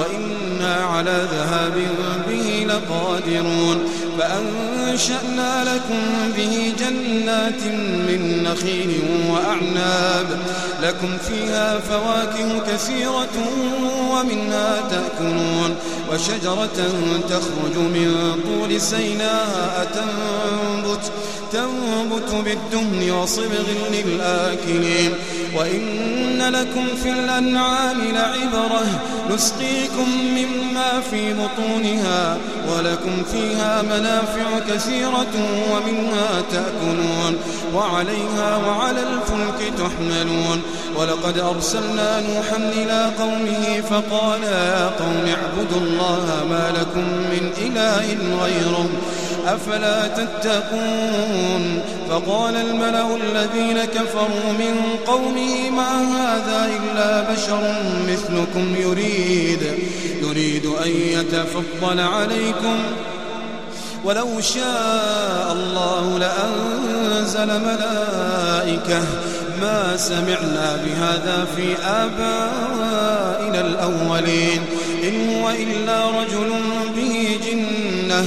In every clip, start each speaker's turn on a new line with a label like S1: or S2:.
S1: وإنا على ذهاب به لقادرون فأنشأنا لكم به جنات من نخيل وأعناب لكم فيها فواكه كثيرة ومنها تأكلون وشجرة تخرج من طول سيناء تنبت تنبت بالدهن وصبغ للآكلين وإن لكم في الأنعام لعبرة نسقيكم مما في بطونها ولكم فيها منافع كثيرة ومنها تأكلون وعليها وعلى الفلك تحملون ولقد أرسلنا نوحا إلى قومه فقال يا قوم اعبدوا الله ما لكم من إله غيره أفلا تتقون فقال الملأ الذين كفروا من قومه ما هذا إلا بشر مثلكم يريد يريد أن يتفضل عليكم. ولو شاء الله لأنزل ملائكة ما سمعنا بهذا في آبائنا الأولين إن هو إلا رجل به جنة.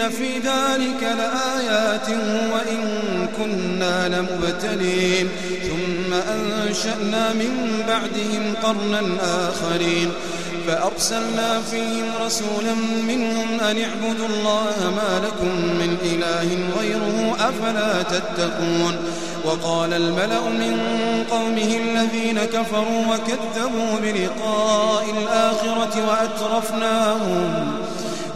S1: إن في ذلك لآيات وإن كنا لمبتلين ثم أنشأنا من بعدهم قرنا آخرين فأرسلنا فيهم رسولا منهم أن اعبدوا الله ما لكم من إله غيره أفلا تتقون وقال الملأ من قومه الذين كفروا وكذبوا بلقاء الآخرة وأترفناهم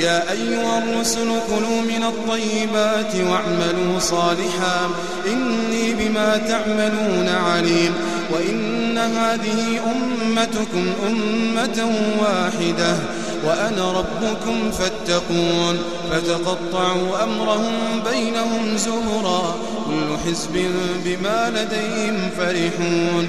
S1: يا أيها الرسل كلوا من الطيبات واعملوا صالحا. إني بما تعملون عليم. وإن هذه أمتكم أمة واحدة. وأنا ربكم فاتقون. فتقطعوا أمرهم بينهم زبرا كل حزب بما لديهم فرحون.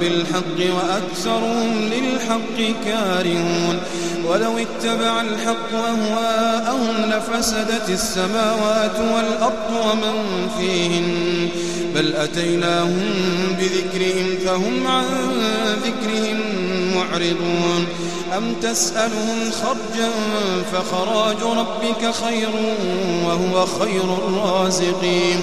S1: بالحق وأكثرهم للحق كارهون. ولو اتبع الحق أهواءهم لفسدت السماوات والأرض ومن فيهن. بل أتيناهم بذكرهم فهم عن ذكرهم معرضون. أم تسألهم خرجا فخراج ربك خير وهو خير الرازقين.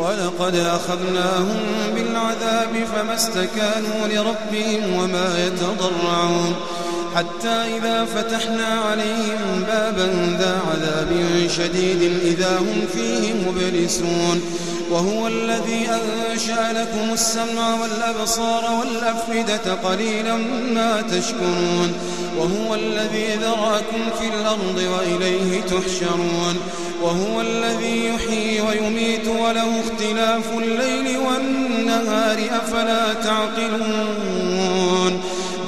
S1: ولقد أخذناهم بالعذاب فما استكانوا لربهم وما يتضرعون حتى إذا فتحنا عليهم بابا ذا عذاب شديد إذا هم فيه مبلسون وهو الذي أنشأ لكم السمع والأبصار والأفئدة قليلا ما تشكرون وهو الذي ذرأكم في الأرض وإليه تحشرون وهو الذي يحيي ويميت وله اختلاف الليل والنهار أفلا تعقلون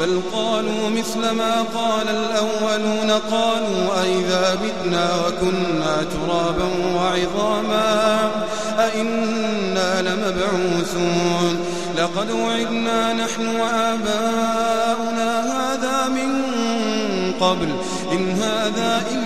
S1: بل قالوا مثل ما قال الأولون قالوا أئذا بدنا وكنا ترابا وعظاما أئنا لمبعوثون لقد وعدنا نحن وآباؤنا هذا من قبل إن هذا إلا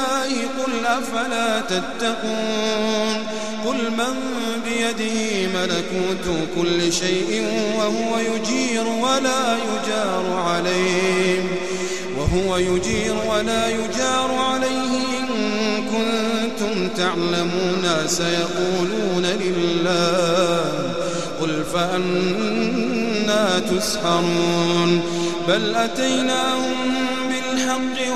S1: قل أفلا تتقون قل من بيده ملكوت كل شيء وهو يجير ولا يجار عليه وهو يجير ولا يجار عليه إن كنتم تعلمون سيقولون لله قل فأنا تسحرون بل أتيناهم بالحق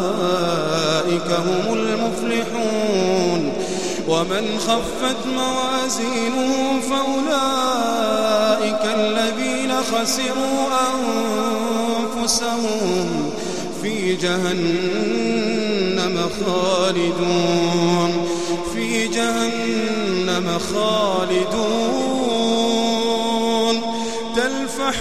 S1: هم المفلحون ومن خفت موازينه فأولئك الذين خسروا أنفسهم في جهنم خالدون في جهنم خالدون تلفح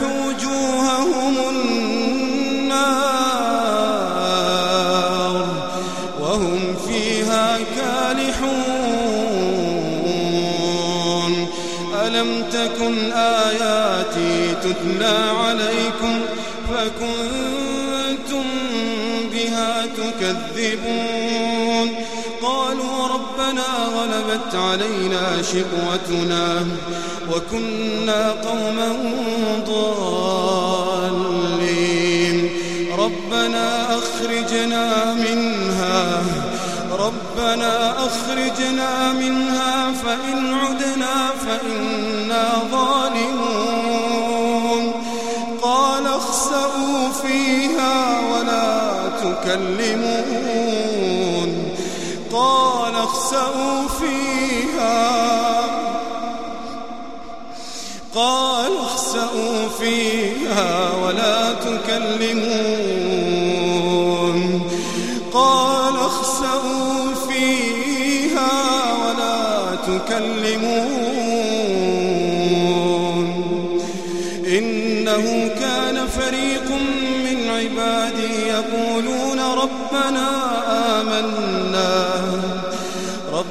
S1: ألم تكن آياتي تتلى عليكم فكنتم بها تكذبون. قالوا ربنا غلبت علينا شقوتنا وكنا قوما ضالين. ربنا أخرجنا منها ربنا أخرجنا منها فإن عدنا فإنا ظالمون. قال اخسأوا فيها ولا تكلمون. قال اخسأوا فيها. قال اخسأوا فيها ولا تكلمون.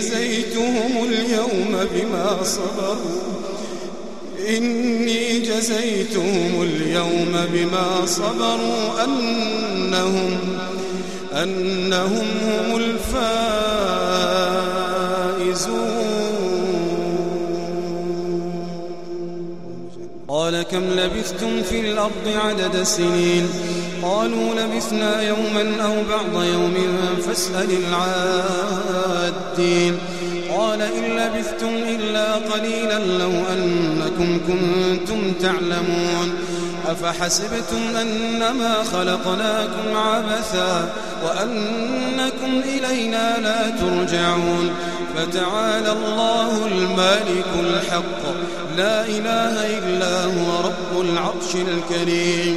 S1: جزيتهم اليوم بما صبروا. إني جزيتهم اليوم بما صبروا أنهم أنهم هم الفائزون. قال كم لبثتم في الأرض عدد سنين؟ قالوا لبثنا يوما أو بعض يوم فاسأل العادين. قال إن لبثتم إلا قليلا لو أنكم كنتم تعلمون. أفحسبتم أنما خلقناكم عبثا وأنكم إلينا لا ترجعون. فتعالى الله المالك الحق. لا إله إلا هو رب العرش الكريم.